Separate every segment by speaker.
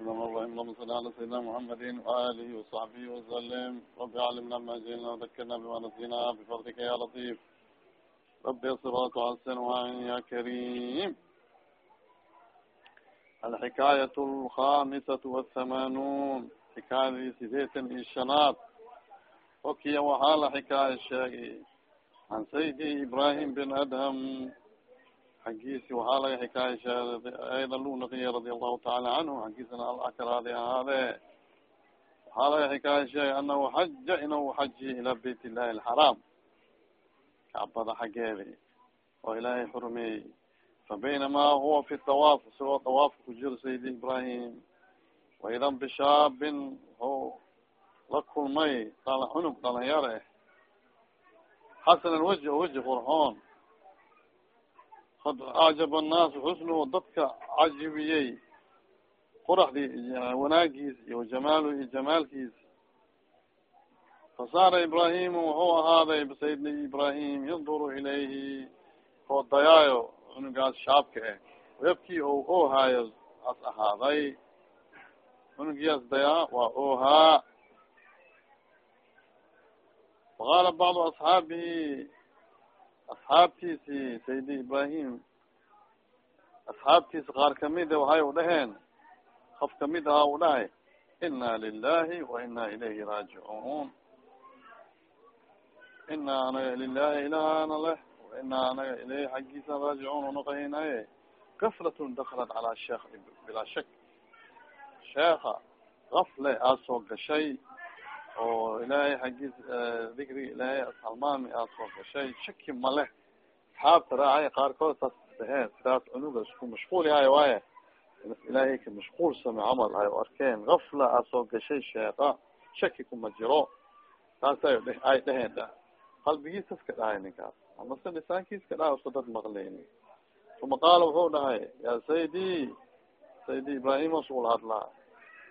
Speaker 1: اللهم صل على سيدنا محمد وآله وصحبه وسلم رب علمنا ما جهلنا وذكرنا بما نسينا بفضلك يا لطيف رب صراط حسن وعين يا كريم الحكاية الخامسة والثمانون حكاية سيدة الشناب وكي وحال حكاية الشاقي عن سيدي إبراهيم بن أدهم xaggiisi waxaa laga xikaaya sheegay aydan lu naqiya radi allahu taala canhu xaggiisana alakaraadi ahaade waxaa laga xikaaya sheegay anahu xaja inahu xajiye ilaa bayt illahi alxaraam kacbada xaggeedi oo ilaahay xurmeeyey fabaynamaa huwa fi tawaaf isagoo tawaafka ku jiro saydi ibrahim waidan bishaabin o la kulmay dala cunug dhalinyaro eh xasan alwaji o waji qurxoon kad acjaba annaasu xusnuhu dadka cajibiyey quraxdii wanaagiis iyo jamaalu iyo jamaalkiis. Fasaara ibrahimu wuxuu ahaaday sayidna ibrahim yanduru ilayhi. Oo dayaayo cunugaas shaabka eh. Wayabkii o oohaayo as ahaaday. Cunugiyaas dayaa waa ohaa waqaala bacdu asxaabihi asxaabtiisi sayidi ibrahim asxaabtiisi qaar kamida waxay u dhaheen kaf ka mid ahaa u dhahay ina lilahi wa ina ilayhi raajicuun ina anaga lilahi ilahana leh wa ina anaga ilayhi xaggiisa raajicuun unaqahinaye gaflatun daklat calaa sheekh bilaa shak sheeka gafle aad soo gashay oo ilaahay xaggiis dikriga ilaahay ashalmaami aad soo gashay. Shaki maleh asxaabta raacay qaarkood saas daheen sidaas cunuga isku mashquul yahay waaye. Ilaahay ka mashquul same camal ay arkeen. Gafla aad soo gashay sheeka shaki kuma jiro. Taasay ay dheheen dha. Qalbigiisa iska dhahay ninkaas amase lisaankiiska dhahay usa dad maqleyni uma qaala wuxuu dhahay ya saydi saydi ibrahim asul hadlaa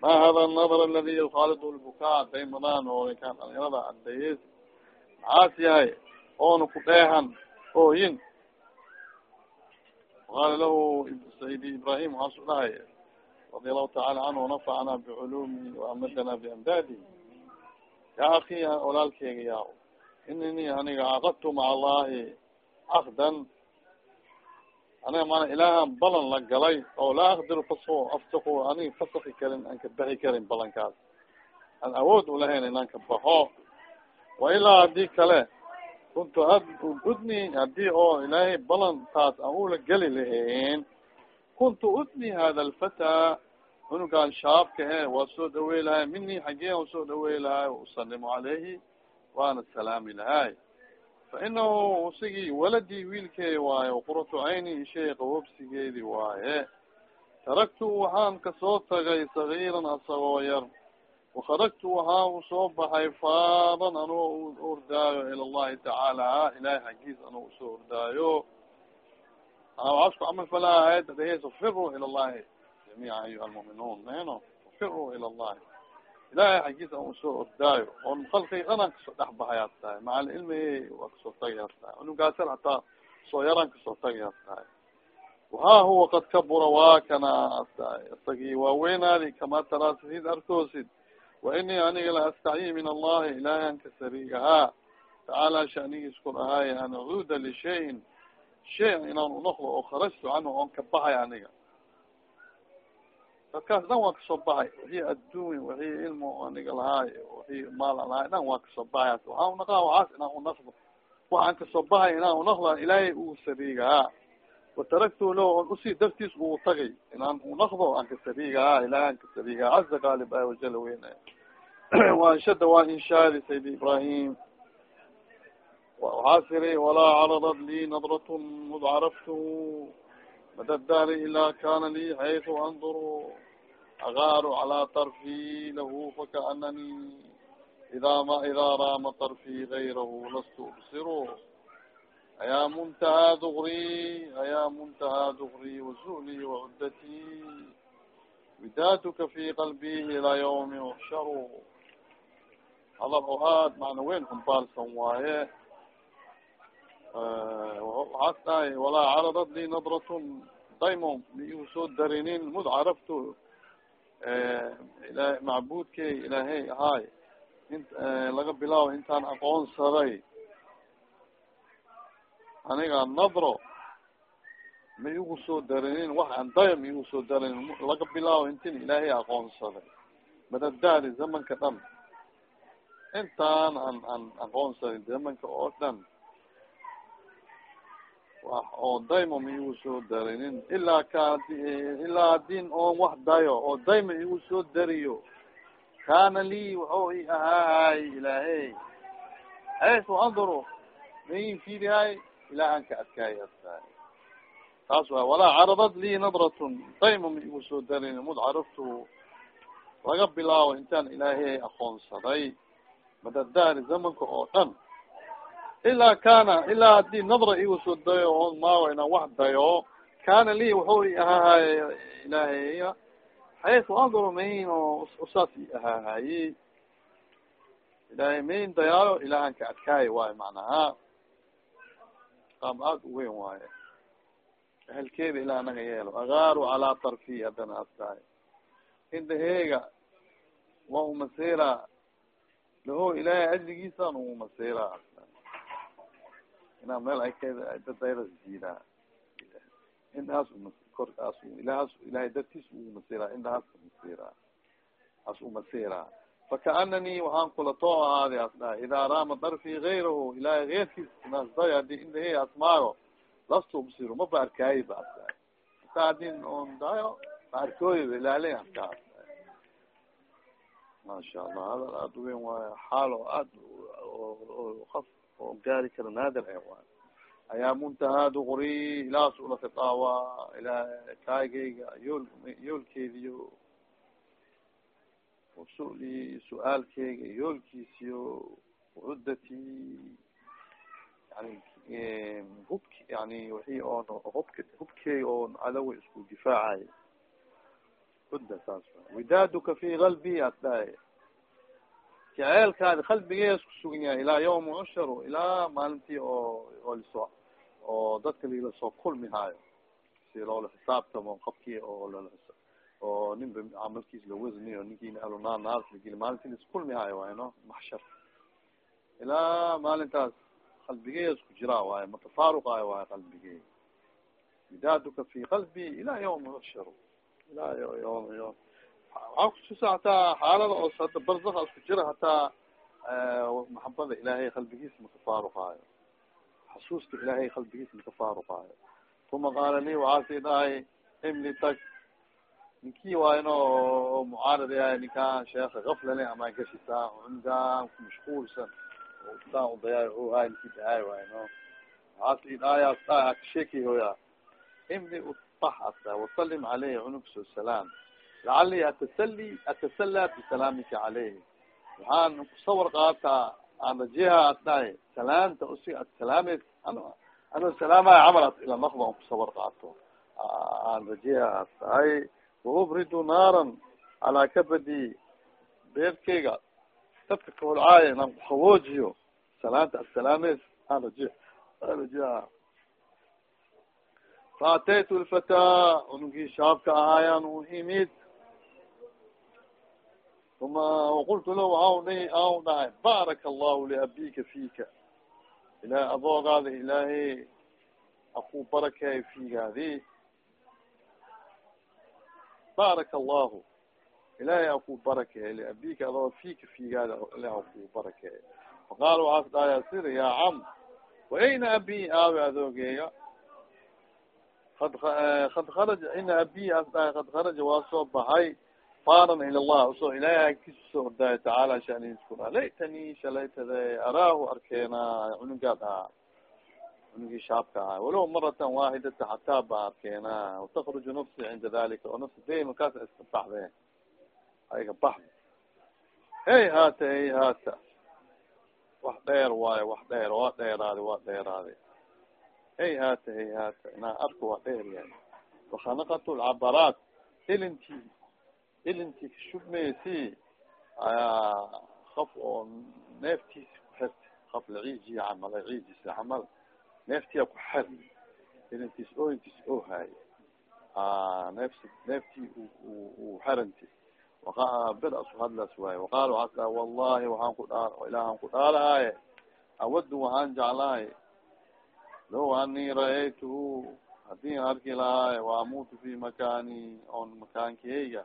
Speaker 1: ma hada nadr aladi yukhaalid lbukaa daymadaan oo ninkaan dhalinyarada adeyeys maxaas yahay oona ku dheehan ooyin qaala lahu sayidi ibrahim waxaasu dhahay radia allahu taala canhu wanafacana biculumihi waamadana biamdaadi ya aki walaalkeyga ya inini aniga caqadtu maca allahi caqdan aniga mana ilaahan balan la galay oo laa akdiru faso aftako aniga fasaki karin aan ka baxi karin balankaas. Aan awood ulahayn inaan ka baxo. Wa ilaa haddii kale kuntu ad udni haddii oo ilaahay balantaas aan ula geli lahayn kuntu udni hada alfataa cunugaan shaabka e waa soo dhawey lahay mini xagee an soo dhawey lahay usalimu calayhi waana salaami lahay fainahu usigii waladii wiilkeedi waaye quratu cayni ishay qawobsigeedi waaye taraktu waxaan ka soo tagay sagiiran asagoo yar wakharajtu waxaan u soo baxay faadan anoo ordaayo ila llahi tacaala ilahay xaggiis anoo u soo ordaayo waxaas ku camal falaa aayada dheheyso firu ila llahi jamiica ayuha almu'minuun meno firu ila llahi ilahay xaggiis an u soo ordaayo oon kalkay dhanaan ka soo dhexbahayaad tahay macal ilmi waa ka soo tagayaad tahay unugaasar hataa soo yaraan ka soo tagayaad tahay wahaa huwa kad kabura waa kana isagii waaweynaadi kama taraa sisid arkoosid wa inii aniga la astacyi min allahi ilahay an ka sariigahaa tacaala shanigiis ku dhahaay an acuuda lishayin shay inaan unoqdo oo kharajtu canhu oon ka bahay aniga dadkaas dhan waa ka soo baxay. Wixii adduunya wixii ilmo aniga lahaay wixii maal an lahaay dhan waa ka soo baxay. Waxaan unaqaa waxaas inaan unaqdo waxaan ka soo baxay inaan unaqdo ilaahay uu sariigahaa wataraktu lahu on u sii dartiis uu tagay. Inaan unaqdo aan ka sariigahaa ilahay aan ka sariigahaa caza qaalib ay wajala weyne waanshada waa inshaadi saydi ibrahim waxaas iri walaa caradat lii nadrat mud caraftu mada dahri ilaa kana lii xayثu anduru agaaru calى طarfi lahu fakaanani ida ma ida raama طarfi gayrahu lastu ubsiru ayaa muntahaa dugri ayaa muntahaa dugri wazuli wacudati widaatuka fi qalbi ilaa ywmi uxsharu hadal oo aad macna weyn kumbaarsan waaye dhahay walaa caradat lii nadrat daymo igu soo darinin mud carafto ila macbudkey ilaahay ahaay in laga bilaabo intaan aqoonsaday aniga nadro ma igu soo darinin wax an dayo ma igu soo darinin laga bilaabo intin ilaahay aqoonsaday madadaari zamanka dhan intaan an an aqoonsaday zamanka oo dhan wax oo daymo igu soo darinin. Ilaa ka ilaa hadin oon wax dayo oo dayma igu soo dariyo. Kana lii waxuu i ahaahay ilaahay. Xaysu anduru main fiirihay ilahan ka adkaay adkaay taas waay walaa caradad lii nadratun dayma ma igu soo darinin. Mud caraftu laga bilaabo intaan ilaahay aqoonsaday. Madadaari zamanka oo dhan ilaa kana ilaa haddii nadra igu soo dayo on maawa inaan wax dayo kana li wuxuu i ahaahay ilaahaya xaysu anduru main oo usaas i ahaahaye ilahay main dayaayo ilahan ka adkaayo waayo macnaha qaab aada u weyn waaye ehelkeeda ilaa naga yeelo agaaru calaa tarfi haddana astahay indaheega wa umasira laho ilaahay ajligiisan umasira inaa meel ay dadayras jiidaa indhahaas korkaas ilahaas ilahay dartiis umasira indhahaas umasira as umasira fakaanani waxaan kula too ahaadi as dhahay idaa raama darfi gayrahu ilahay geyrkiis nasday haddii indahe asmaayo lastu ubsiru ma ba ba as dhahay ata haddii on dayo ma arkooyo ilaale arkaa as maasha allah hadal aada uweyn waayo xaal oo aad of oo gaari karo naadir e waay ayaa muntahaa duqri ilaas ula khitaawa ilaa kaageyga yool yoolkeediyo usuli su'aalkeyga yoolkiisiyo cudati yani hubki yani wixii oon hubk hubkeega oon cadawa isku difaacay cudda saas widaaduka fi qalbi as dhahay jaceelkaadi qalbigeeda isku sugan yahay ilaa yawma cushar ilaa maalintii oo oo liso oo dadka lilasoo kulmi haayo. Si loola xisaabtamo qabkii oo loola oo ninba camalkiis lawasniyo ninkiina alunaa naar lageli maalintii liskulmi haayo waay no maxshar. Ilaa maalintaas qalbigeeda isku jiraa waayo matafaaruqaayo waayo qalbigeeda midaaduka fi qalbi ilaa yawma cushar ilaa yawm waxaa kutusa hataa xaalada oo hada barzaka isku jira hataa maxabada ilaahay qalbigiis makafaaruqaayo xasuusta ilaahay qalbigiis makafaaruqaayo uma qaala li waxaa sii dhahay imli tag. Ninkii waayno mucaarad yahay ninkaan sheeka gaflale ama gashisaa ku mashquulsan saa udayaa o hay ninkii dahay waayno waxaa sii dhahayaa dhaha kasheekay hooya imli utax asta wasalim caleyh cunug so salaam lacali atasali atasala bisalaamika caleyh waxaan kusawar qaataa aan rajeha as dhahay salaamta usi ad salaameys ano salaamaya camal as ila naqda on kusawar qaato aan rajeha as dhahay waubridu naaran calaa kabadi beerkeyga dadka kaholcaaya inaan kuhawoojiyo salaanta asalaameys aan raje aan rajeha faataytu lfataa unugii shaabka ahaayaan u uma waqultu lahu aw dhi aw dhahay baaraka allahu liabika fika ilahay adoogaada ilaahay aku barakeey figaadi baaraka allahu ilahay aku barakeey liabika adoo fika figaada ilahi aku barakeey faqaala waxaas dhahaya sir ya cam waayna abi aawe adoogeeya ad kad kharaja ina abi as dhahay kad kharaja waa soo bahay faran ila llah u soo ilahay agtiisa u soo ordaayo tacaala shaniiskuna laytani shalaytada araahu arkeena cunugaad ahaa cunugii shaabka ahaa walow maratan waaxidata xataa ba arkeena watakruju nafsi cinda dalika oo nafsi day markaas iska baxde ayga baxda hey haata hey haata wax dheer waayo wax dheer waa dheeraade waa dheeraade hey haata hey haata inaa arka waa dheer yahay wakhanaqat lcabaraat ilintii ilintii kashubmaysi ayaa kaf oo neeftiisa ku xirta kaf laciijiya camal ciijisa camal neeftiya ku xir ilintiis ooyintiis oo haayo neefs neeftii u xeranti bir asu hadlas waay waqaal waxaas dhaha wallahi waxaan ku dhaa ilahan ku dhaalahaye awadu waxaan jeclahay low anii ra'aytuhu haddii arki lahaaye waamutu fi makani on makaankeyga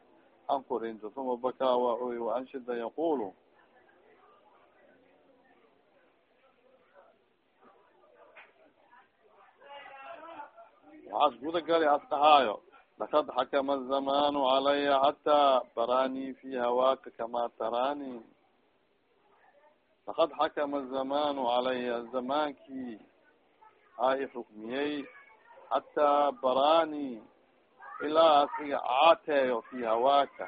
Speaker 1: an korinto uma bakaa waa waanshida yaqulu waxaas guda gali as dhahaayo lakad xakama azamanu calaya xataa barani fi hawaaka kama tarani lakad xakama azamanu calaya zamaankii aa i xukmiyey xataa barani ilaa asiga caateeyo fi hawaaka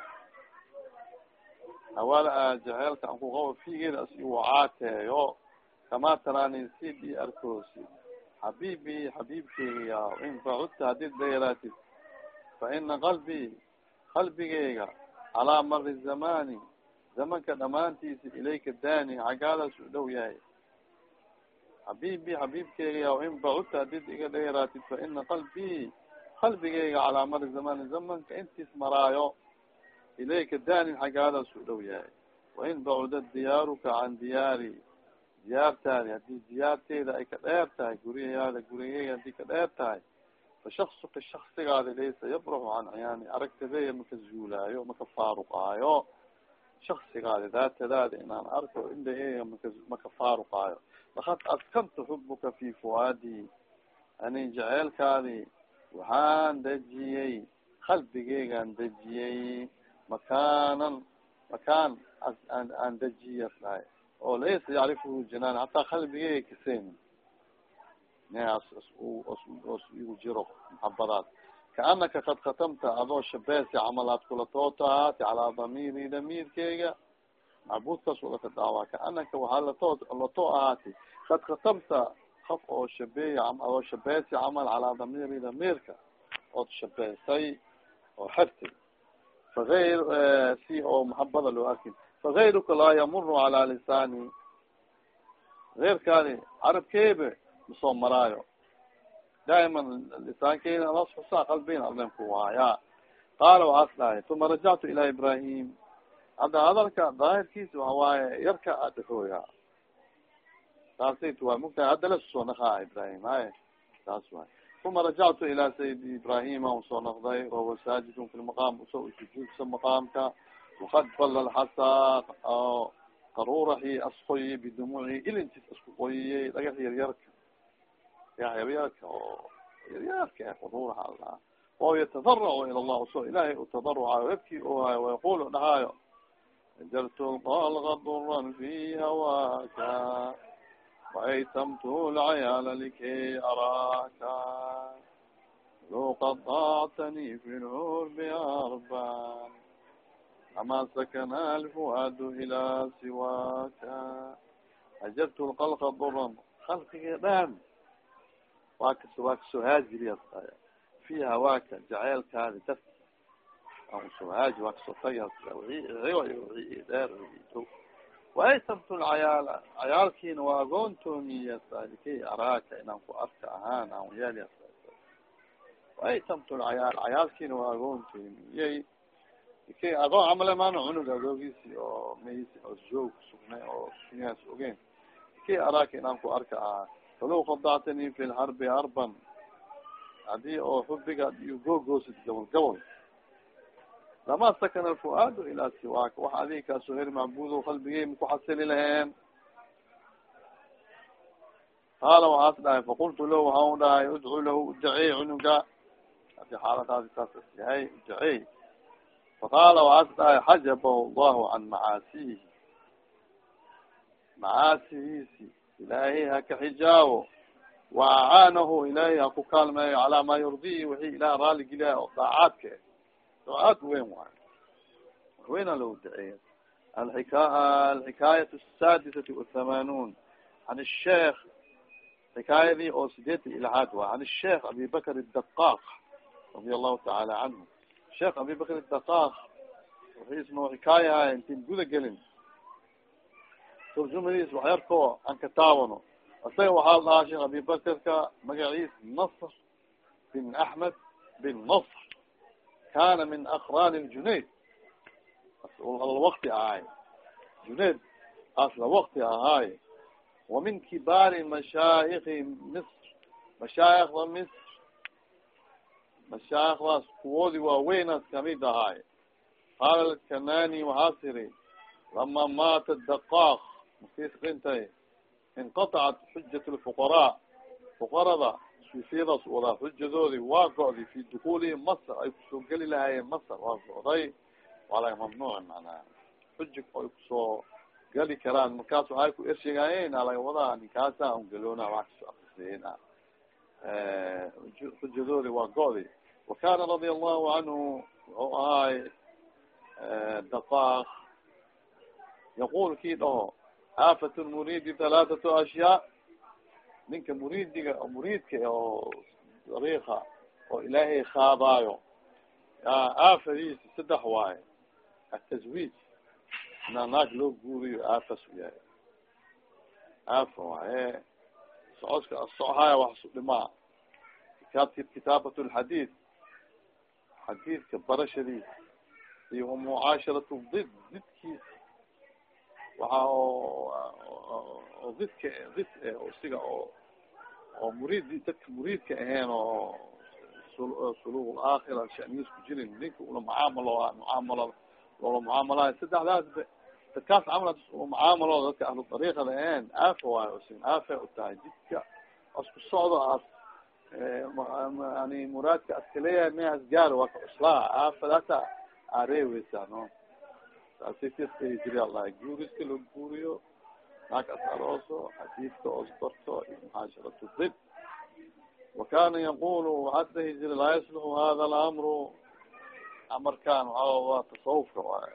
Speaker 1: hawaala jaceelka an kuqabo figeeda asi u caateeyo kama tarani sidi arkoosi xabibi xabibkeyga in facudta hadid dheeraatid fa ina qalbii qalbigeyga calaa mari zamani zamanka dhamaantiisa ilayka dani xaggaadaas u dhow yahay xabibi xabibkeyga in facudta hadid iga dheeraatid fa ina qalbii qalbigeyga calaa mari zamani zamanka intiis maraayo ilayka danin xaggaadaas u dhow yahay wain bacuda diyaaruka can diyaari diyaartaadi haddii diyaarteeda ay ka dheer tahay guriyayaada gurigeyga haddii ka dheer tahay fa shaksuka shaksigaadi laysa yabraxu can ciyaani aragtadeya maka zuulaayo maka faaruqaayo shaksigaadi daatadaada inaan arko indhaheega maka maka faaruqaayo lakad askanta xubuka fi fuaadi ani jaceelkaadi waxaan dejiyey qalbigeygaan dejiyey makaanan makaan aan dejiyas dhahay oo laysa yacrifuhu janaan hataa qalbigeyga kasen igu jiro maxabadaas kaanaka kad katamta adoo shabeesi camal aad kula toota ahaati calaa damiiri damiirkeyga macbuudkaas ulaka daawa kaanaka waxaa lato lato ahaati kad katamta qof oo shabeey adoo shabeesi camal calaa damiiri damiirka ood shabeesay oo xertay faayr si oo maxabada loo arkin fagayruka laa yamuru calaa lisaani geyrkaani carabkeebe masoo maraayo daa'iman lisaankeyna alas xusaa qalbeyna adlen ku waayaa qaala waxaas dhahay uma rajactu ilaa ibrahim hadda hadalka daahirkiisa waxa waaye yarka adhahooya saasayt waa mugtahay hadda la soo naqaa ibrahim haye saas waay uma rajactu ilaa sayidi ibrahima u soo naqday wahuwa saajidun fi lmaqaam u soo sujuudsa maqaamka wakad bala lxasaa qaruraxi asqoyi bidumuci ilintis isku qoyiyey dhagax yaryarka yaryarka oo yaryarka qaruraxa alahaa oo yatadaracu ila llah u soo ilaahay utadarucayo ebkii ohayo wayaqulu dhahaayo ajartu lqalga duran fi hawaaka waaytamtu lcayaala likay araaka low qadactani fi lcurbi arban ama sakana alfuaadu ilaa siwaaka ajartu lkalka duran kalkiga dhan waa kas waa ka soo haajiriya fi hawaaka jaceelkaadi dar aan u soo haaji waa ka soo tagay dheer waaytamtu lcayaala cayaalkiina waa agoontoomiya likay araaka inaan ku arka ahaan aan yaali waaytamtu lcayaal cayaalkiina waa agoontoomiye ikay agoon camale maana cunug adoogiisi oo maysi oo joog sugnay oo sunyaas ogeen ikay araaka inaan ku arka ahaa falow khadactani fi lxarbi arban. Hadii oo xubiga iyo googoosid gabol gabol lama sakana alfuaadu ilaa siwaaka waxa adiga kaasoo heri macbudo qalbigey maku xasili laheen qaala waxaas dhahay faqultu lahu waxaan dhahay udcu lahu udacey cunuga haddii xaaladaasi saas yahay udacey faqaala waxaas dhahay xajabahu allahu can macaasihi macaasihiisi ilaahay haka xijaawo wa acaanahu ilaahay haku kaalmeeyo calaa maa yurdihi wixii ilaah raali geliya oo daacaadka daacaad weyn waayo weyna loo daceeya alika alxikaayat asaadisati wathamanuun an sheekh xikaayadii oo sideetan ilhaad waay an sheekh abi bakr adaqaq radia allahu tacaala canhu sheekh abi bakr adaqaq waxiisno xikaayahay intin guda gelin turjumadiis waxyarkoo aan ka taawano isaga waxaa dhahaa sheekh abi bakrka magaciis nasr bin axmed bin nasr kana min akrani ljunayd wakti ahaay junayd asla wakti ahaay wa min kibaari mashaayiki misr mashaayikda misr mashaayikdaas kuwoodi waaweynaas ka mid ahaay qaala lkanani waxaa tiri lama maata daqaaq markiis inqatacat xujat lfuqaraa fuqarada suufiyadaas wadaa xujadoodi waa go'di fi dukuulihi masr ay ku soo geli lahaayeen masr waa go'day waa laga mamnuuc manaa xuja ay ku soo gali karaan markaas waxay ku ershegaayeen alaga wadaa ninkaasa un galoona waa ka soo akrisayen xujadoodi waa go'di wakana radia allahu canhu wuxuu ahaay daqaaq. Yaqul kii dhaho aafat lmuridi halaathatu ashyaa ninka muridiga muriidka oo dariika oo ilaahay kaadaayo aafadiisi saddex waaye atazwiij na naag loo guuriyo aafas yahay aafa waaye socodka sochaya wax su dhimaa kitaabki kitaabat lxadiid xadiidka barashadiisa iyo mucaasharat did didkiisa waxa oo didka did siga oo oo muriid dadka muriidka ahayn oo sulug aakhira shaniis ku jirin ninka ula mucaamalo mucaamalo loola mucaamalayo. Saddexdaas dadkaas camal mucaamalo dadka ahlu dariiqada ahayn aafa waayo sin aafa utahay jidka asku socdo as yani muraadka askaleeyahay mihas gaar waa ka cuslaa. Aafadaasa areeweysa no saasitiskay jiri allah guuriska la guuriyo naag as arooso xadiidka os barto iyo muxaasharatu dib wakana yaqulu waxaa dahi jiri laa yasluxu hada alamru amarkan waa tasawufka waay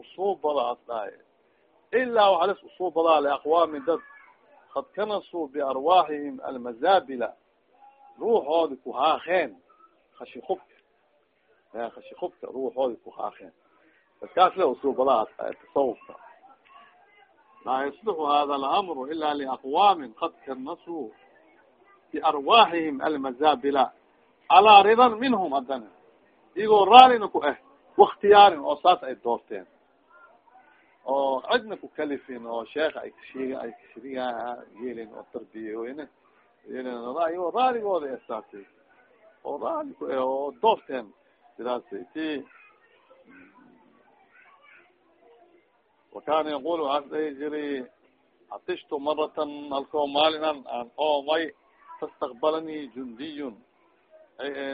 Speaker 1: usuubada as dhahay ilaa waxaa lis usuubadaa liaqwaamin dad. Kad kanasuu biarwaaxihim almazabila. Ruuxoodi ku haakeen kashi kubka kashi kubka ruuxoodi ku haakeen dadkaas le usuubadaha as dhahay tasawufka laa yasluxu hada alamru ila liaqwaamin kad kanasuu biarwaaxihim almazabila calaa ridan minhum haddana iyagoo raalina ku ah waktiyaarin oo saas ay doorteen oo cidna ku kalifin oo sheekha ay kasheg ay kashriga yeelin oo tarbiyeyn yeelin raaligooda e saasay oo raali ku ah oo doorteen sidaasay ti wakana yaqul waxaas dhahi jiri atishtu maratan halkoo maalinan aan oomay fastaqbalanii jundiyun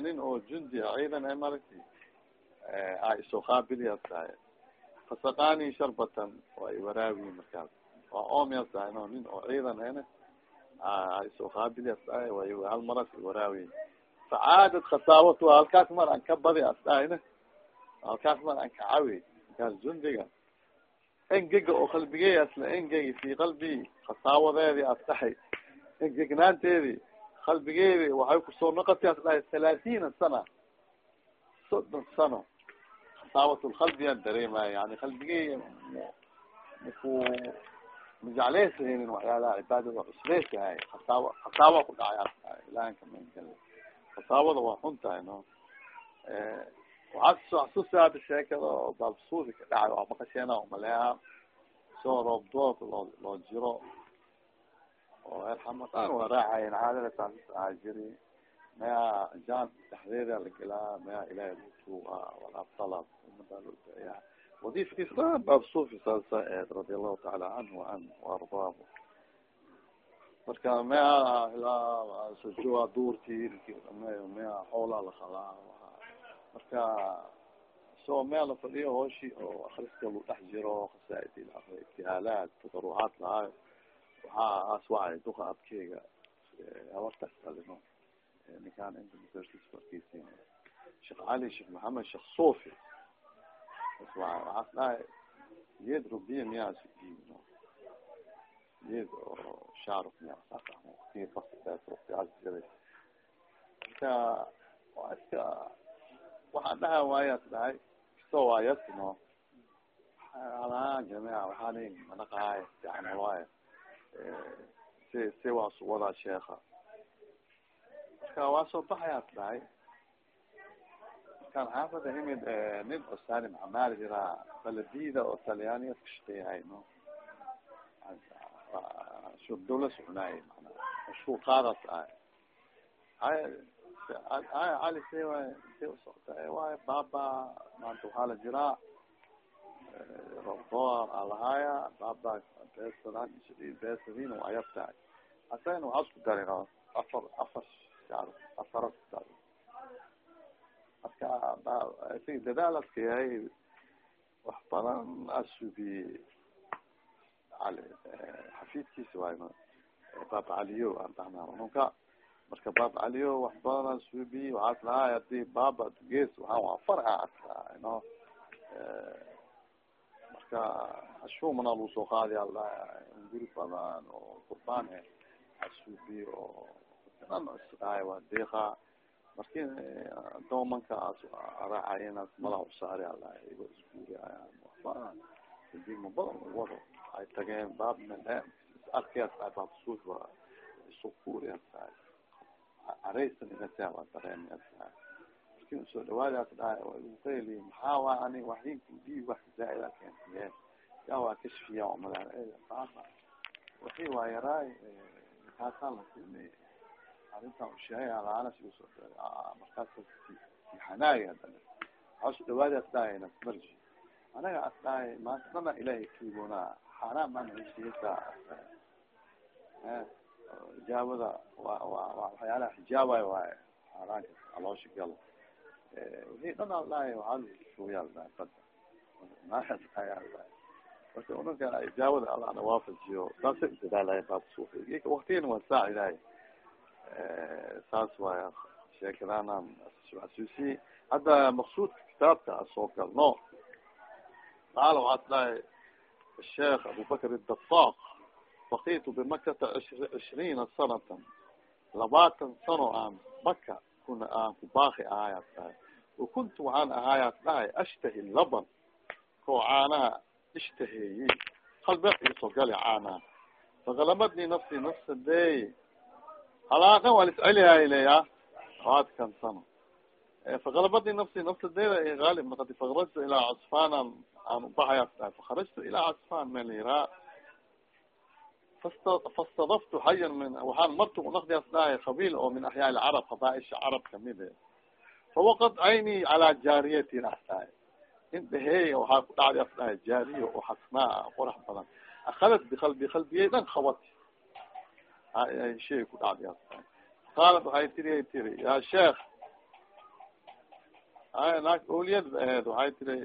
Speaker 1: nin oo jundi ciidan e maragti a isoo qaabiliyas tahay fasaqani sharbatan waa iwaraawi markaas waa oomyas tahay no nin oo ciidan ene a isoo qaabiliyas tahay waa hal maras iwaraawi facaadad khasaawatu halkaas mar an ka badi as halkaas mar an ka cawi markaas jundiga engega oo qalbigey asla engegi fi qalbi khasaawadeedi as dhahay engegnaanteedi qalbigeedi waxay ku soo noqotay as dhahay halaaثiina sana. Soddon sano. Khasaawat lqalbiyan dareemaya yani qalbigey maku majecleysahanin waxyaalaha cibaadada cusleysyahay khasaawa khasaawa ku dhacay ilahan kaman khasaawada waa xun no waxaa xasuusaada sheekada oo baabsuudi ka dhacay waa maqasheena umaleha soo roob doog loo loo jiro oo erxamadan waa raacayen caadada taas ahaa jiri maya jan dhexdeeda la gelaa maya ilahi lutuuga walabtalab umadaa loo daaya wadiifkiis dhan baabsuufi saasa eed radi allahu taala canhu an waardaah marka maya ilaa sojoa duurti maya xoolaa la qalaa marka so meel fadhiyo hooshi oo akriska lu dhex jiro khasaaid ibtihaalaad tadarucaad lahaayo waxaa aas wacay duka adkeyga habartaas alino ninkaan inta madarsis markiisi sheekh cali sheekh maxamed sheekh sufi waxaas dhahay geed rubiya miyaa sudiino geed oo shaaruf miya wati basidaas watiaas jiray marka waa iska waxaan dhaha waayaas dhahay isto waayasno waxaani manaqahay fiican waaye si si waa suwadaa sheeka marka waa soo baxayaas dhahay markaan xaafada himid nin oo salim camaal jiraa baladida oo talyaaniya kashaqeeyahay no dawla socnaay mana mashruuqaadaas ah cali se waay se usocota waay baba maanta waxaa la jiraa rodoar alahaya baba besadin ayabtahay asagana waxaa isku dari afar afar shaar afara isku dari marka isga dadaaladka yahay wax badan asubi ali xafidkiisa waay bab caliyo aan dhahnaa ununka marka bab caliyo wax badan asubi waxaas lahay haddii baba gees waxaa waa farca arka no marka ashumana lagu soo qaadi ala guri badan oo qurbaan e asubi oo dhan isdhahay waa deeqa. Marki doomanka araacayenas madax usaari ala igo isguuriyayaan waxbadan adima badan. Wado ay tageen baab arkaas baab suuf isukuurias tahay areysan inasaa waa dareemias tahay marki soo dhawaadaas dhahay uqeyli maxaa waa ani waxinku dii wax zaaida keentiye ya waa kashfiya umala baaba waxi waa yaraay markaasaa la kulmey arintan usheegay alaanas u soo markaas xanaagi hadana waxaa dhawaadaas dhahay nasmarji anaga as dhahay maanta dhana ilahay kiibona xaaraan baan heshiisa ijaabada wa wa waxyaalaha xijaabay waaye xaaraanka alooshi galo wixii dhan al dhahay waaashuuyaal dhahay bada naasaya marka unanka ijaabada alla nawaafajiyo saasa dadaalaya baabka suufi. Waktigan waa saac ilahay saas waay sheekadana xasuusiye hadda maqsuudka kitaabka asoo galno qaala waxaas dhahay sheekh abubakr adaqaq bakitu bimakata cishriina sanatan labaatan sano aan maka kuna aan ku baaki ahaayaad dhahay wakuntu waxaan ahaayaad dhahay ashtahi laban koo caanaha ishtaheeyi hal beec iisoo gali caanaha fagalamadnii nafsi nafsadeey halaaqan waa liscelihaayleya labaatkan sano fagalabadnii nafsi nafsadeeda aalib naqadi fakarajtu ilaa casfaanan aan ubahayaad dhahay fakarajtu ilaa casfaan meliraa fastadaftu hayan min waxaan martu unakdias dhahay qabiil oo min axyaa lcarab qabaaisha carab kamide fawaqad cayni calaa jaariyatin as dhahay indhahey waxaa ku dhacday as dhahay jaariyo oo xasnaa qorax badan akadat bikalbi kalbiyey dhan kawat shay ku dhacday as dhahay qaalat waxay tiri tiri ya sheekh oliyad aheed waxay tiri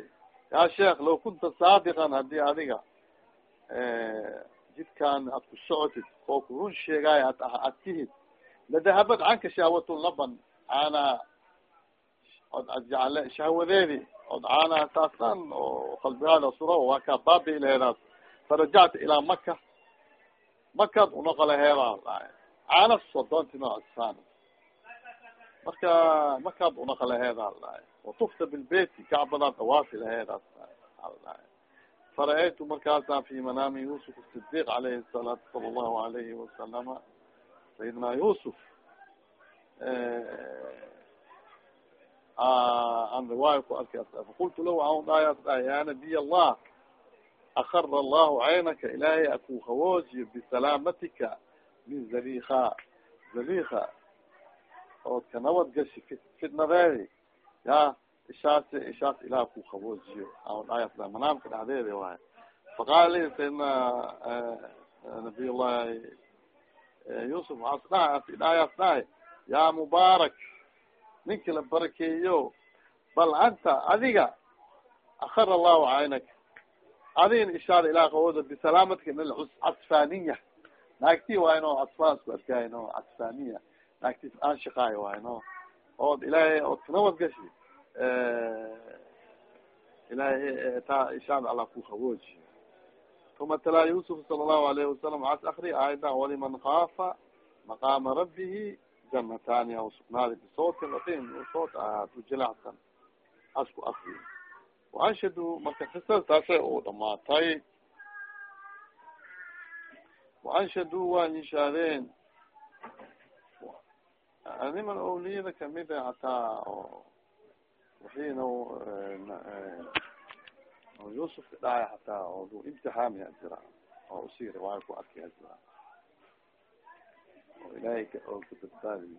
Speaker 1: ya sheekh law kunta saadiqan haddii adiga jidkaan ad ku socotid oo ku run sheegaay ad ad tihid ladahabad canka shahwatu laban caanaa od ad jecale shahwadeedi od caanaa taas dhan oo qalbigaada suro waa kaa baabi laheedaas farajacta ilaa maka makaad unaqalaheedaa caana sodontino asaan marka makaad unaqalaheedaa lahay watufta bilbeyti kacbadaad dawaafi laheedaas lahay fara-aytu markaasa fi manaami yusuf sidiq alayhi salaatu sala allahu alayhi wasalama sayidina yusuf an riwaaya ku arkay faqultu lahu an dhaayas dhahay ya nabiy allah akara allahu caynaka ilaahay aku hawoojiyo bisalaamatika min zalika zalika ood ka nabad gashi fitnadeedi ya ishaas ishaas ilaah ku dhaayas dhahay manaamka dhexdeeda waay faqaala li sayidina nabiy llahi yusuf waxaas dhahay dhaayas dhahay ya mubaarak ninki la barakeeyo bal anta adiga akara allahu caynak adigin ishaara ilaa qawooda bisalaamatka min casfaniya naagti waayno casfaan isku arkaayo casfaniya naagti aan shaqaayo waayno ood ilaahay ood kanawad gashi ilahay taa ishaara allah ku hawooji uma talaa yusuf sala allahu alayhi wasalam waxaas akri aayada waliman kaafa maqaama rabbihi janatani aw sugnaadi bisootin latin soot ahaatu jilacsan. Asku akri waanshadu marka qisada taasay u dhamaatay. Waanshadu waa inshaadeen niman awliyada ka mid a hataa oo haddii na yusuf ka dhacay hataa o imtixaamiya jira oo usi riwaayo ku arkaya jira oo ilaahay oo ka badbaadiy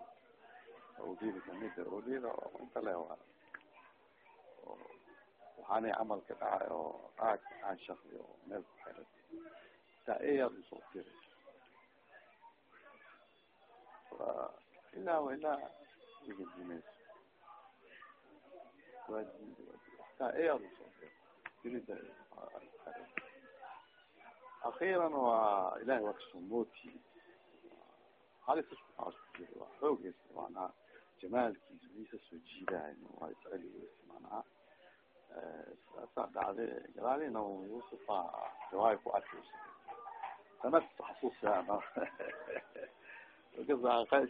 Speaker 1: odida ka mid odida inta le wa waxaanay camal ka dhacay oo aag aan shakli oo meel ku xira taa eyaad u soo tiri ilaa ilaa igadimayso tiri dirida akiiran waa haliskuaasujir waa xoogeys manaa jamaalkiisa wiisa soo jiidahay manaa saa dhacde gadaalina yusufa riwaayo ku arkeysa tanas xasuusiana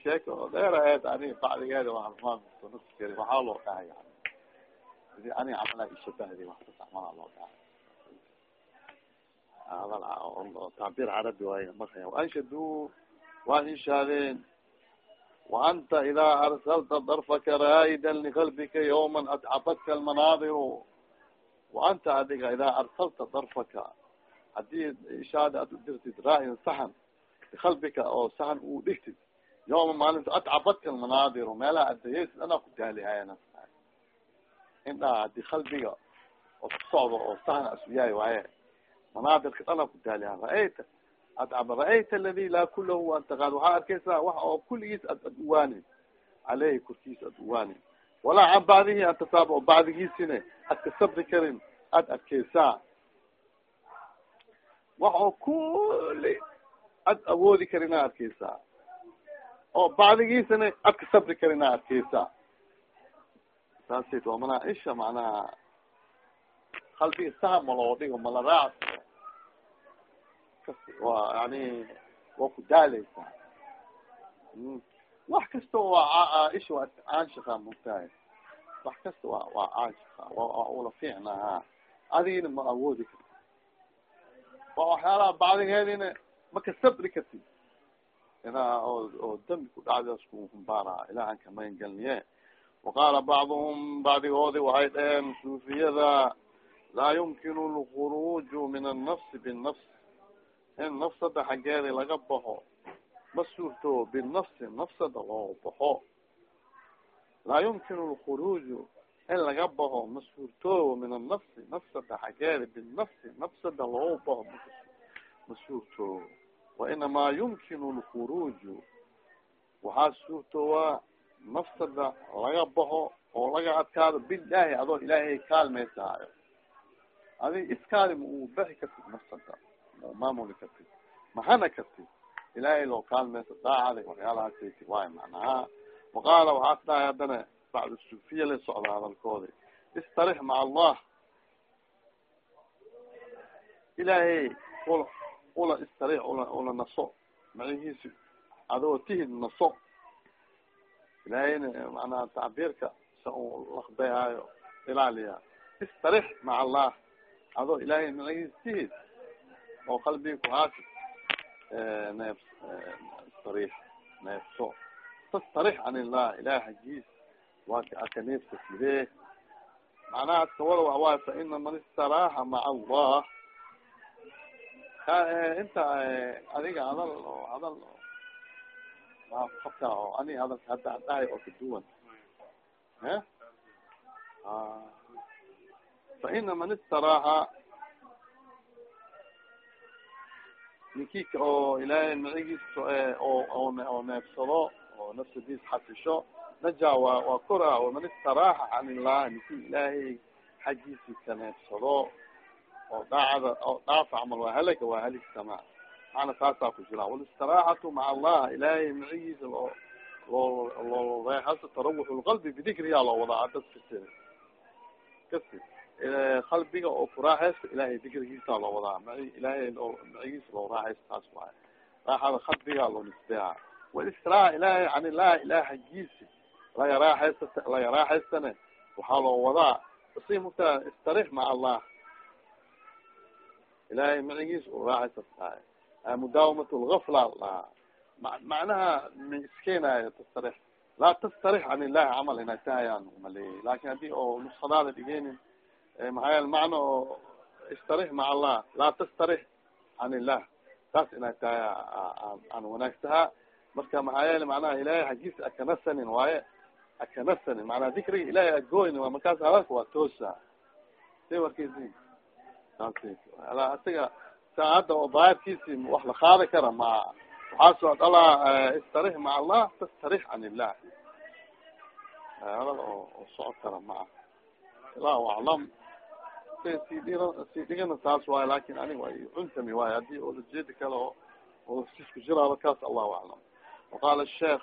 Speaker 1: sheeka oo dheer aheed ani bacdigeeda waamaskeri waxaa loo dhahay sidi ani camala ishabahdi waxkas camala loo dhahay hadal tacbiir carabi waay markaya anshadu waa inshaadeen waanta idaa arsalta darfaka raaidan liqalbika yawma adcabatka almanaadiru waanta adiga idaa arsalta darfaka. Hadii ishaada ad udirtid raain saxan bikalbika oo saxan uu dhigtid yawma maalinta adcabatka almanaadiru meelaha adayeysid anaa ku daalihayan indhaa haddii kalbiga oo kusocdo oo saxan asuyaay waaye manaadirka dhana ku daaliha raayta adcaba ra'ayta aladi laa kulahu antaqaad waxaa arkeysaa wax oo kulligiis ad ad uwaanin caleyhi korkiis ad uwaanin walaa can bacdihi antasaab oo bacdigiisine ad ka sabri karin ad arkeysaa wax oo kulli ad awoodi karina arkeysaa oo bacdigiisina ad ka sabri karina arkeysaa saased waa manaa isha macnaha qalbiga saha ma loo dhigo mala raac waa yani waa ku daaleysaa wax kasta waa isha waa caanshika mugtahay wax kasta waa waa caanshika waa ula fiicnaha adigina ma awoodi karti waa waxyaalaha bacdigeedina maka sabri kartid. Ilaa oo oo dambi ku dhacdas ku humbaara ilahan kamayn galniye waqaala bacduhum bacdigoodi waxay dhaheen suufiyada laa yumkinu lkhuruuju min annafsi binnafs in nafsada xaggeeda laga baxo ma suurto binafsi nafsada loo baxo laa yumkinu lkhuruuju in laga baxo ma suurto min annafsi nafsada xaggeeda binafsi nafsada loo baxo ma suurto wainamaa yumkinu lkhuruuju waxaa suurtowaa nafsada laga baxo oo laga adkaado bilaahi adoo ilaahay kaalmeysaayo adig iskaadi ma uu baxi kartid nafsada maamuli kartid mahana kartid. Ilaahay loo kaalmeysa daacada waxyaalahaasati waay macnaha. Waqaala waxaas dhahay haddana bacd sufiya la socda hadalkoodi istarix maca allah. Ilaahay ula ula istarix ula ula naso. Macihiisi adoo tihid naso ilaahayna macnaha tacbiirka sa uu lakbehaayo ilaaliya istarix maca allah adoo ilaahay macihiis tihid oo qalbiga kuhaasi neef istarix neefso tastarix can illah ilaah xagiis waa aka neefsa sidee macnaha kawada waxwaay fa ina man istaraaxa maca allah inta adiga hadal hadal oo ani hadalka hadda adhahay oo kaduwan e fa ina man istaraaxa ninkika oo ilaahay macigiis oo neefsado oo nafsadiis xasisho naja waa waa kora waman istaraaxa can illah ninki ilaahay xaggiisi ka neefsado oo daacada oo dhaafa camal waa halaga waa halik sama maana saasaa ku jira walistiraaxatu maca allah ilaahay macigiisa loo loo loo reexasa tarawux lqalbi bidikriyaa loo wadaa adas kasi qalbiga oo kuraaxeysta ilahay dikrigiisa loo wadaa ma ilahay loo macigiisa loo raaxeysta taas waay raaxada qalbiga loo nisbeha walistiraaxa ilahay can illah ilah xaggiisi laga raaxeysta laga raaxeystane waxaa loo wadaa si mugta istarix maca allah ilahay macigiisa u raaxeysa tahay mudaawamat lgafla ma macnaha ma iskeenayo tastarix laa tastarix can illahi camal inay tahayaan maleeyay laakiin haddii oo nuskadaada dhigeynin maxaa yel macna oo istarix maca allah laa tastarix can illah taas inay tahay aan wanaagsahaa marka maxaa yeele manaha ilahay xaggiisa akanasanin waaye akanasanin manaa dikriga ilahay agoyn markaas hadalka waa toosa si warkisi ala asiga sa hadda oo daahirkiisi wax la qaadi kara ma waxaa soo dhalaa istarix maca allah tastarix can illah. Hadal oo socod kara ma ah illahu aclam. Si dhigana saas waayo laakiin anig wa cuntami waayo haddii olajeedi kale oo oo sisku jiraaba kaas allahu aclam. Waqala sheekh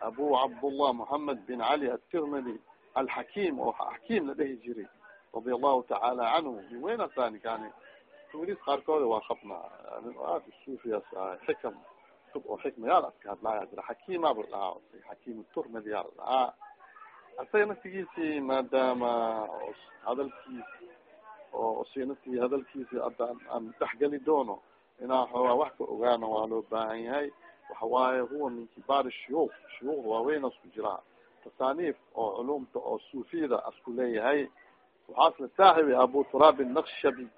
Speaker 1: abu cabdullah mohamed bin cali atirmidi alxakim oo xakim la dhehi jiray radi allahu tacaala canhu weynasaani kani turis qaarkooda waa qabna aad sufiyaas xikam oo xikmayaal aska hadlaaya jira. Xakimaaba dhahaa xakim turmidi yaa la dhahaa. Asaga naftigiisi maadaama hadalkiis oo si naftigii hadalkiisi ada aan dhexgeli doono inaa xoogaa wax ka ogaano waa loo baahan yahay. Waxa waaye huwa min kibaar shuyuuk shuyuukda waaweyn asku jiraa tasaaniif oo culumta oo suufiyada asku leeyahay. Waxaas la saaxibi abu turaab nakshabi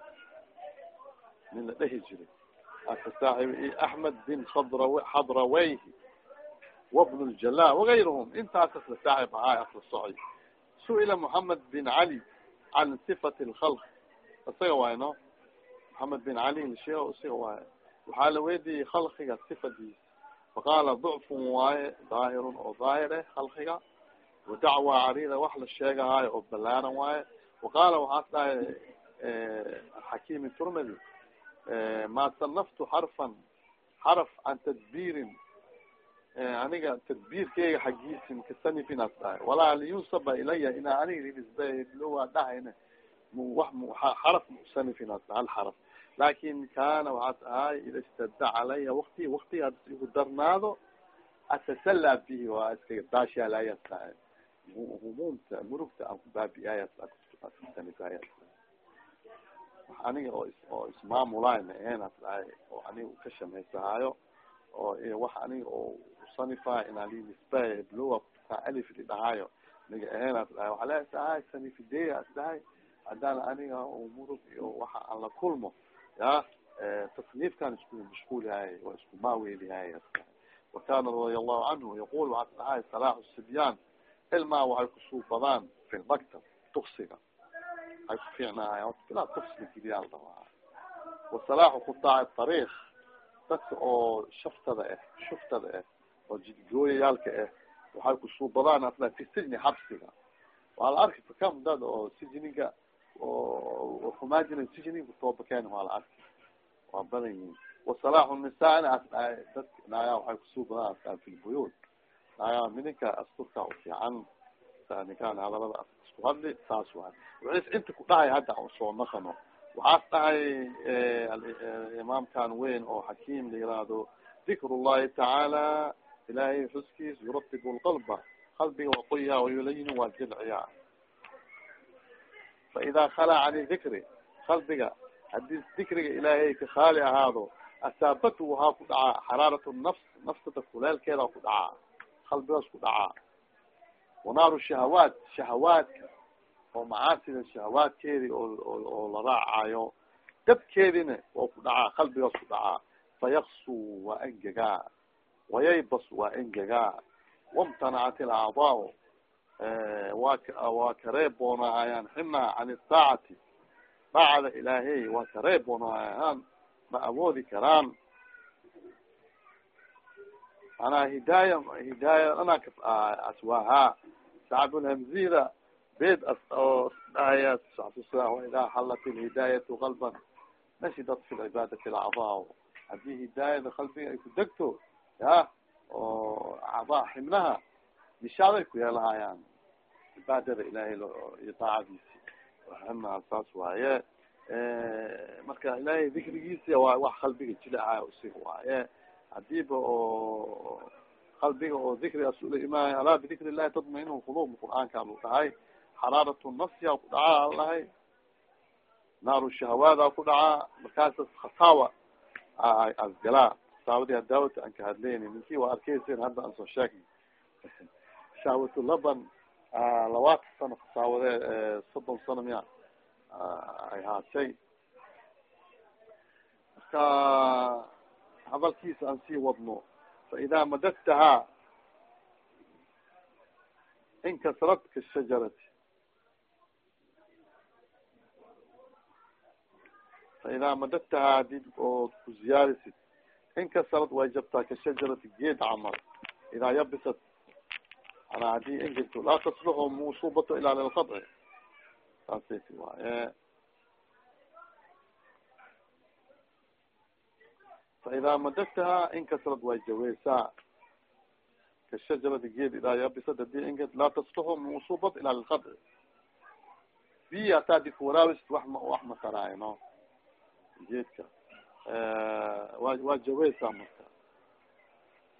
Speaker 1: nin la dhehi jiray. Aka saaxibi axmed bin khadra xadraweyhi wabn ljala wagayrahum intaasas la saaxib ahaay asla socoy su'ila mohamed bin cali can sifati lkhalq isaga waay no bin cali lashee isaga waaye waxaa la weydiiyey khalqiga sifadiis faqaala ducfun waaye daahirun oo daahir eh khalqiga. Wadacwa carida wax la sheegahaayo oo ballaaran waaye. Waqaala waxaas dhahay xakimi turmadi ma sanaftu xarfan xaraf can tadbiirin aniga tadbiirkeyga xaggiisi makasanifinaas dhahay walaa liyunsaba ilaya inaa aniga nisbelowaa dhahayna. Wax xaraf musanifinaas hal xaraf laakiin kana waxaas ahaay ida istada calaya wakti waktiga ad igu darnaado atasala bihi waa iska daashaalayas dhahay humumta murugta aan ku baabi'ayas sanifayas aniga oo oo ismaamulaay ma ahenas dhahay oo aniga ka shamhaysahaayo oo wax aniga oo li nisbay blowa li dhahaayo. Niga ahenas dhahay waxaa leas dhahay haddaan aniga murug iyo waxa aan la kulmo ya tasniifkan isku mashquulihaaye waa isku maaweelihaay wa kana radia allahu canhu yaqul waxaas dhahay salaaxu sibyaan ilmaa waxay kusuubadaan fi lmaktab tuksiga ay ku fiicnahay ilaa tuksiga keliyaa la rabaa wasalaaxu kutaaci tariikh dadka oo shaftada ah shuftada ah oo jidgooyayaalka ah waxay kusuubadaan asla fi sijni xabsiga waa la arki fakam dad oo sijninka oo xumaajina sijninka toobakeen waa la arki waa badan yihiin wasalaaxu nisaana as dhahay dadka naaya waxay kusuubadaan asla fi lbuyuut naaya mininka asturka ufiican ninkaan hadalada isku hadli saas waay. Wixis inta ku dhahay hadda soo naqano waxaas dhahay imaamkan weyn oo xakiim la yiraahdo dikr llahi tacaala ilahay xuskiis yuratibu lqalba qalbiga waa qoya wayulayin waa jilciya. Faida khalaa cani dikri qalbiga haddii dikriga ilaahay ka khaali ahaado asaabatu waxaa ku dhacaa xaraarat nafs nafsada kuleelkeeda ku dhacaa qalbigaas ku dhacaa wanaaru shahawaat shahawaadka oo macaasida shahawaadkeedi oo la raacayo dabkeedina waa ku dhacaa qalbigaas ku dhacaa. Fayaksu waa engegaa wayaybas waa engegaa. Wamtanacat ilacdaa waa kareeboonaayaan ximaa can isaacati daacada ilaahey waa kareeboonaayaan ma awoodi karaan manaa hidaaya hidaaya ana aswaahaa sacbulhamzida beed as oo dhahaya waidaa xalat ilhidaayatu qalban nashidat fi lcibaadati alacdaa haddii hidaayada qalbiga ay ku degto ya oo acdaa xibnaha nishaaday ku yeelahayaan cibaadada ilaahay iyo daacadiisi xibnaha saas waaye marka ilaahay dikrigiisi waa wax qalbiga jilahay usiga waaye hadiiba oo qalbiga oo imaaya alaa bidikri illahi tadmain qulub qur'aanka lu dhahay xaraarat nafsiya ku dhacaa al dhahay naaru shahawaada ku dhacaa markaasas khasaawa asgalaa khasaawadi hadaawata aan ka hadleyni ninkii waa arkeysen hadda aan soo sheegna shaawatu laban labaatan sano kasaawade soddon sano miya ay haatay marka hadalkiisa aan sii wadno faida madadtahaa inkasrat kashajarati faida madadtahaa haddii oo ku ziyaadisid inkasarad way jabtaa kashajarati geed camal idaa yabisat ana haddii ingirto laa tasluxu musubato ilaa lilqadci saasati waaye faida madadtahaa inkasrad way jaweysaa kashajarati geed idaa yabisat haddii ingir laa tasluxu musubat ilaa lilqadci bi hataa di kuwaraawis wax ma wax mataraayo no geedka wa waa jaweysaa marka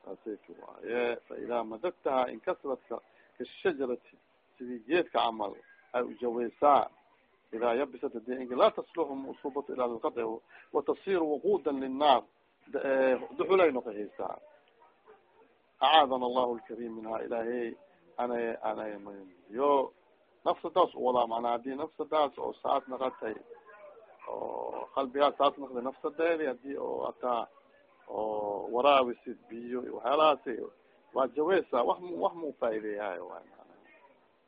Speaker 1: saasayka waaye faida madadtahaa inkasradka kashajarati sidii geedka camal ay ujaweysaa idaa yabisat haddii ing laa tasluxu musubat ilaa lilqadci watasir waquuda linaar duxulay noqoheysaa acaadana allahu lkarim minhaa ilaahay anay anay yo nafsadaas uwadaa manaa haddii nafsadaas oo saas naqatay oo qalbigaa saas naqday nafsadeedi haddii oo hataa oo waraabisid biyo waxyaalahaasi waa jaweysa wax m wax mau faa'ideeyahay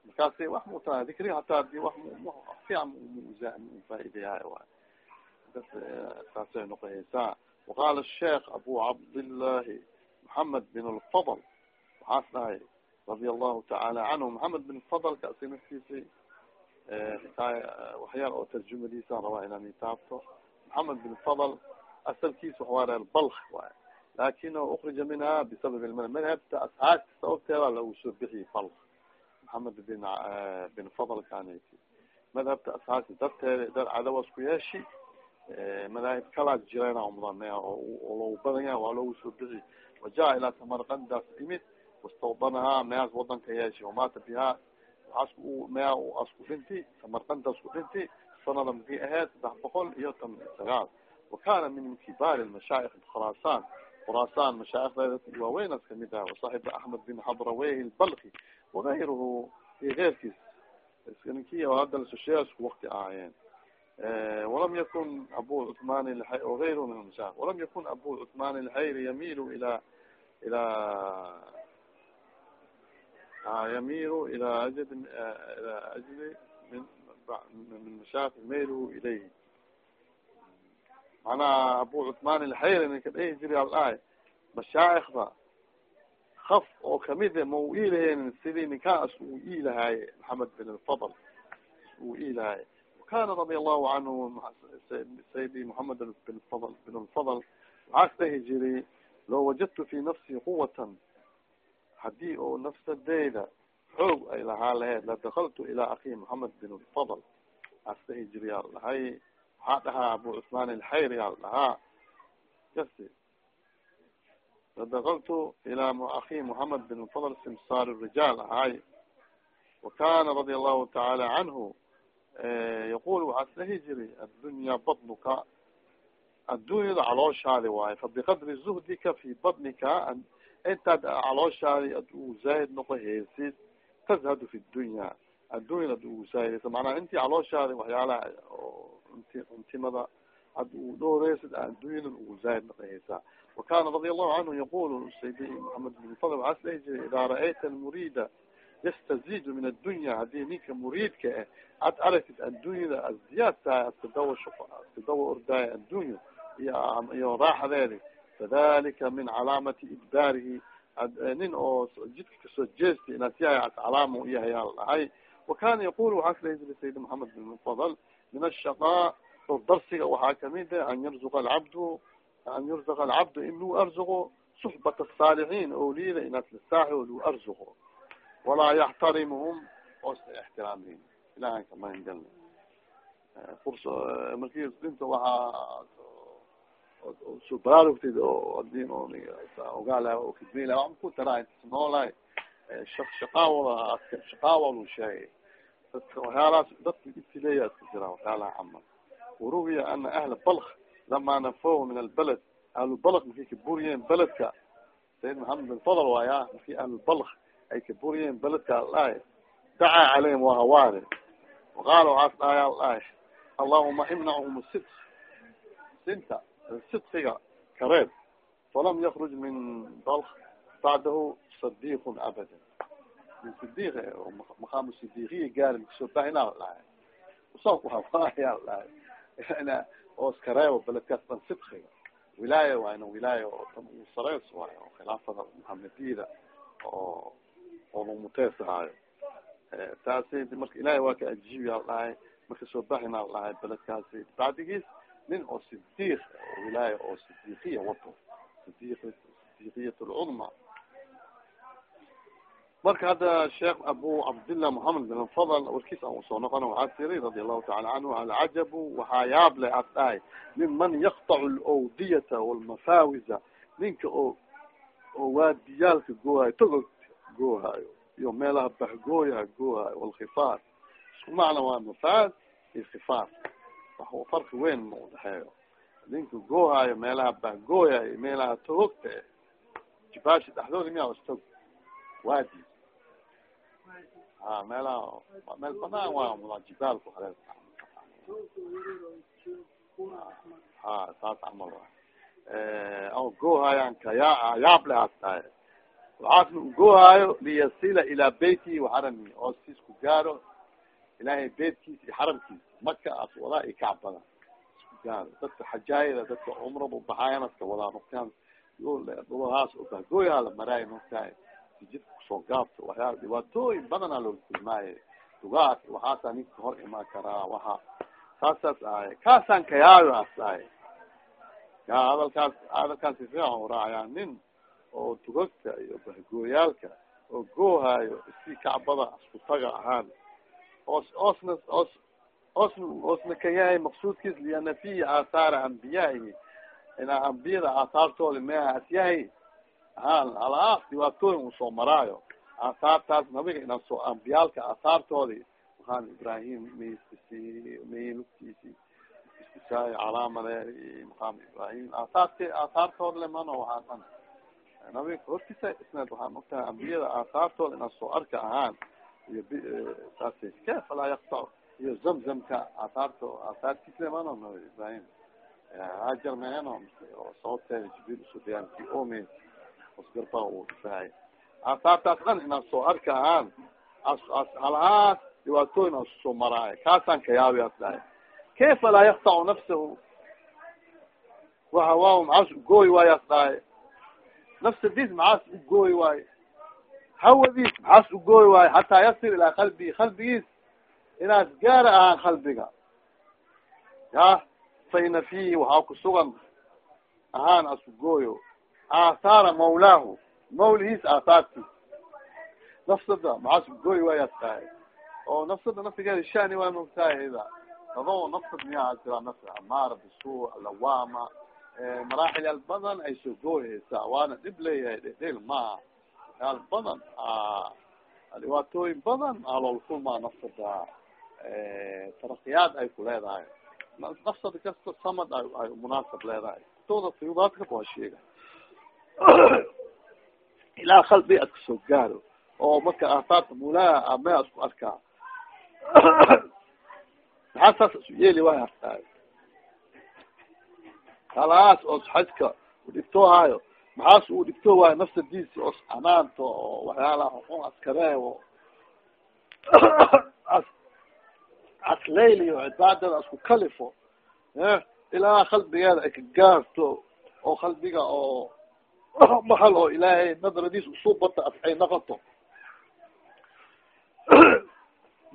Speaker 1: markaasi wax muta dikriga hataa haddii wax fiican mufaa'ideeyahay waay saasay noqoheysaa waqala sheekh abu cabdillahi maxamed bin lfadl waxaas dhahay radia allahu tacaala canhu maxamed bin fadl kasi naftiisi waxyaal oo tarjumadiisa rabaa inaan itaabto maxamed bin fadl asalkiisa waxawaa reer balk waay lakinahu ukrija minha bisabab lm madhabta asxaabta sababteeda lagu soo bixiy balk maxamed bin bin fadl kanati madhabta asxaabta darteeda dar cadawas ku yeeshi madaahib kalaa jirana umdane oo logu badan yahay waa loogu soo bixi wajaa ilaa samarkandaas imid wastawdanahaa meyaas wadanka yeeshi wamaata bihaa waxaas ku meya asku dhinti samarkandaas ku dhinti. Sanada maki aheyd saddex boqol iyo tan sagaal. Wakana min kibaari mashaayik khurasan khurasan mashaayikdeeda waaweynas ka mid ah wasaaxiba axmed bin xadraweyh lbalki wagayruhu iyo keyrkiis ninki hadda lasosheeasku wakti ahaayeen walam yakun abu cثman غayru min mashaikh walam yakun abu cثman الhayri yamilu ila ila yamilu ila ajd ila ajli min min mashaikh maylu ilayhi macnaha abu cثman الhayri ninka dhahi jiri alahay mashaaikhda kaf oo kamide ma u ilahen sidii ninkaas uu ilahaye maxamed bin lfadl uu ilahaye canhu saydi mohamed bin fadl bin lfadl waxaas dhahi jiri loo wajadtu fi nafsi quwatan haddii oo nafsadeyda xoog ay lahaa laheyd ladakaltu ilaa akhi mohamed bin lfadl aas dhahi jiri yaa dhahay waxaa dhahaa abu cusmaan alxayr yaa dhahaa ladakaltu ilaa akhi mohamed bin lfadl simsar rijaal ahay kana radi allahu tacaala canhu yaqul waxaas dhahi jiri addunya badnuka addunyada calooshaadi waayo fabiqadri zuhdika fi badnika intaad calooshaadi ad u zaahid noqo heysid tazhadu fi dunya addunyada ad ugu zaahideysa macnaha intii calooshaadi waxyaalaha nti cuntimada ad u dhowreysid addunyada ugu zaahid noqo heysaa wakana radi allahu canhu yaqul saydi maxamed bin fadl waxaas dhahi jiri ida ra'ayta yastazidu min addunya haddii ninka muriidka ah ad aragtid addunyada azdiyaad tahay askadawa shu askadawa ordaaya addunya iyo raaxadeedi fadalika min calaamati idbaarihi nin oo jidka ka soo jeesti inaad yahay as calaama uyahay aa dhahay wakana yaqul waxaa kala hijri sayid maxamed bin fadl min ashaqaa darsiga waxaa ka mid a an yarzuqa alcabdu an yurzaqa alcabdu in lagu arzuqo suxbat asaalixiin oliyada inaad lasaaxi o lagu arzuqo walaa yaxtarimuhum oosa ixtiraamihin ilahan kamaan galna furs marki dinta waxaa so baraarugtid oo adin ogaala oo kidmila wa ku tara noolahay shaqaawada shaqaawa lu sheegay dadka waxyaalahaas dadka ibtileya iska jira waxyaalaha camal waruwiya ana ahla balk lama nafow min albalad ahlu balk markay kaburiyen beledka sayid maxamed bin fadl waaya marki ahlu balk ay ka buriyeen beledka aldhahay dacaa caleyhim wahawaare waqaala waxaas dhahay aldhahay allahuma imnachum sid sinta sidkiga kareeb falam yakruj min dalk bacdahu sadiqun abada min sidiq maqaamu sidiqiya gaari makasoo bahina aldhahay usaa kuhawaaya aldhahay na oos kareebo beledkaas dhan sidkiga wilaaya waayna wilaaya oo tan ugu sareys waayo oo khilaafada muhamadiyada oo oo lagmuteesahaayo taasi marka ilahay waa ka ajiibi al dhahay marka soo baxina al dhahay beledkaasi. Bacdigiis nin oo sidiq oo wilaaya oo sidiqiya wato. Sidiq sidiqiyat lcudma marka hadda sheekh abu cabdillah mohamed bin fadl warkiis aan u soo noqona waxaa tiri radi allahu taala canhu alcajabu waxaa yaab leh dhahay min man yaktacu lawdiyata walmafaawiza ninka oo oo waadiyaalka goohayo togog goohayo iyo meelaha bahgooyaha goohayo walkhifaar isku macna waa mafaaz iyo khifaar wax farki weyn ma udhexeeyo ninka goohayo meelaha bahgooyaha iyo meelaha togogta jibaashi dhexdooda miyaa istog waadi ha meelaha meel banaan waa jibaalku hare ha saas camal wa aw goohayan kaya yaab le as tahay waxaasna ugoohaayo liyasila ilaa beyti waxarami oo si isku gaaro ilaahay beytkiisa iyo xaramkiisa maka as wadaa iyo kacbada isku gaaro. Dadka xajaayada dadka cumraba ubaxaayan aska wadaa markaan dhulahaas bahgooyaha la maraayo markaa jidka ku soo gaabto waxyaala dhibaatooyin badanaa loola kulmaaye. Dugaag waxaasaa ninka hor imaan karaa waxa saasaas ahay kaasaan kayaayo as ahay ya hadalkaas hadalkaas sifiican uraacayaa nin oo tugagta iyo bahgooyaalka oo goohayo si kacbada isku taga ahaan. Oos oosna oos oosna oosna ka yahay maqsuudkiis liana fihi aathaara ambiyaahi inaa ambiyada aathaartooda meha as yahay. Ahaan alaas dhibaatooyin uu soo maraayo. Aathaartaas nabiga inaa soo ambiyaalka aathaartoodi maxaan ibrahim maskisi may lugtiisi iskisaayo calaamade maqaam ibrahim aathaarti aathaartooda lemano waxaa dhan nabiga hortiisa isneed waxaan ogtahay ambiyada aathaartooda inaa soo arka ahaan iyo saas kef laa yaktac iyo zamzamka aathaarto aathaartiis lemano nabi ibrahim hajar meeno sababteeda jibril usudayaan ki ome osgarba uu dhisahay aathaartaas dhan inaa soo arka ahaan as as halahaas dhibaatooyin as soo maraayo kaasaan kayaabi as dhahay. Laa yaktacu nafsahu? Wahawaa maxaas ugooy waayo as nafsadiis maxaas ugooy waayo hawadiis maxaas ugooy waayo hataa yasir ilaa qalbigi qalbigiis inaas gaara ahaan qalbiga ya fa ina fihi waxaa kusugan ahaan as ugooyo aathaara mawlaahu mawlihiis aathaartiis nafsada maxaas ugooy waayo as dhahay oo nafsada naftigeeda shani waa mogtahay ida adoo nafsad miyaa jira nafs amaara bisu lawama maraaxil yaal badan ay soo gooyeysaa waana dhib leeyahay dhedhel maaha yaal badan dhibaatooyin badan alool kulmaa nafsada tarakiyaad ay ku leedahay. Nafsada kasta samad ay munaasab leedahay. Tooda fiyudaadka waa sheega ilaa qalbi ad ka soo gaaro oo marka aathaarta mulaa ame isku arkaa. Maxaa saas isu yeeli waay hartaay halaas oos xajka udhibtoohayo maxaas uu dhibtoo waayo nafsadiisi os anaanto oo waxyaalaha xun askareewo as asleyliyo cibaadada asku kalifo ilaa qalbigeeda ay ka gaarto oo qalbiga oo mahal oo ilaahay nadradiis usuu bata ay naqoto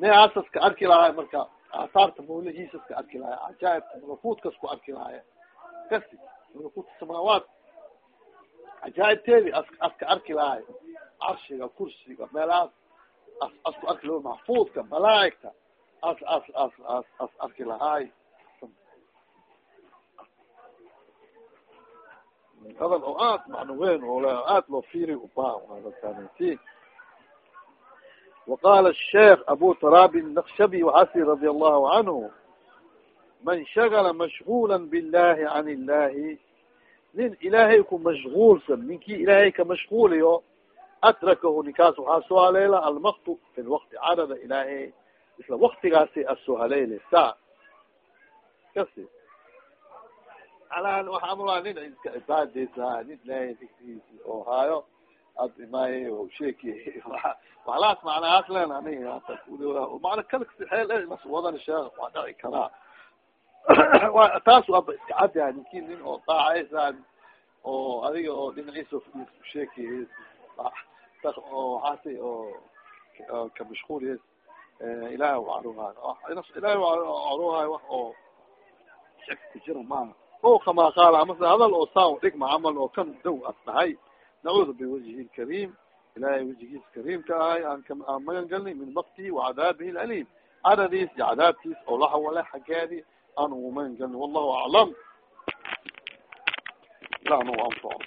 Speaker 1: neaasas ka arki lahay marka aathaarta mawlihiisas ka arki lahay cajaaibka malakuutkas ku arki lahay kasti malakuuta samaawaat cajaaibteedi as aska arki lahay. Carshiga kursiga meelahaas as asku arki laho maxfuudka malaaigta as as as as as arki lahaay hadal oo aad macno weyn oo aad loo fiiriy ubaa aaaansi waqala sheekh abu tarabi naqshabi waxaasi radi allahu canhu man shagala mashguulan billahi an illahi nin ilaahay ku mashguulsan ninkii ilaahay ka mashguulayo atrakahu ninkaas waxaa soo haleela almaktu fi lwakti cadada ilaahay isla waktigaasi assoo haleele saa kasi alaan waxa amraa nin iska cibaadeysa nin ilaahay fikrigiisi oo haayo adimaaye sheeki walaas macnahaas len ani hata kul macna kalkasi xeel wadan sheekh waa dhaci karaa taas aba iska cadyahay ninki nin oo daacaysa oo adiga oo dhinaciisa sheeki oo waxaasi oo ka mashquuliye ilahay u caruhaayo ilahay caruhaayo wax oo shek ku jira maaha. O kama qaala amase hadal oo saa dhigma camal oo kan dow as dhahay. Nacuudu biwajhi lkarim ilahay wajigiis kariimka ahay. Aan aan magan galnay min maktihi wacadaabihi alalim caradiis iyo cadaabkiis oo lahawale xaggeedi magan galnay wallahu aclam ilah na u anfaco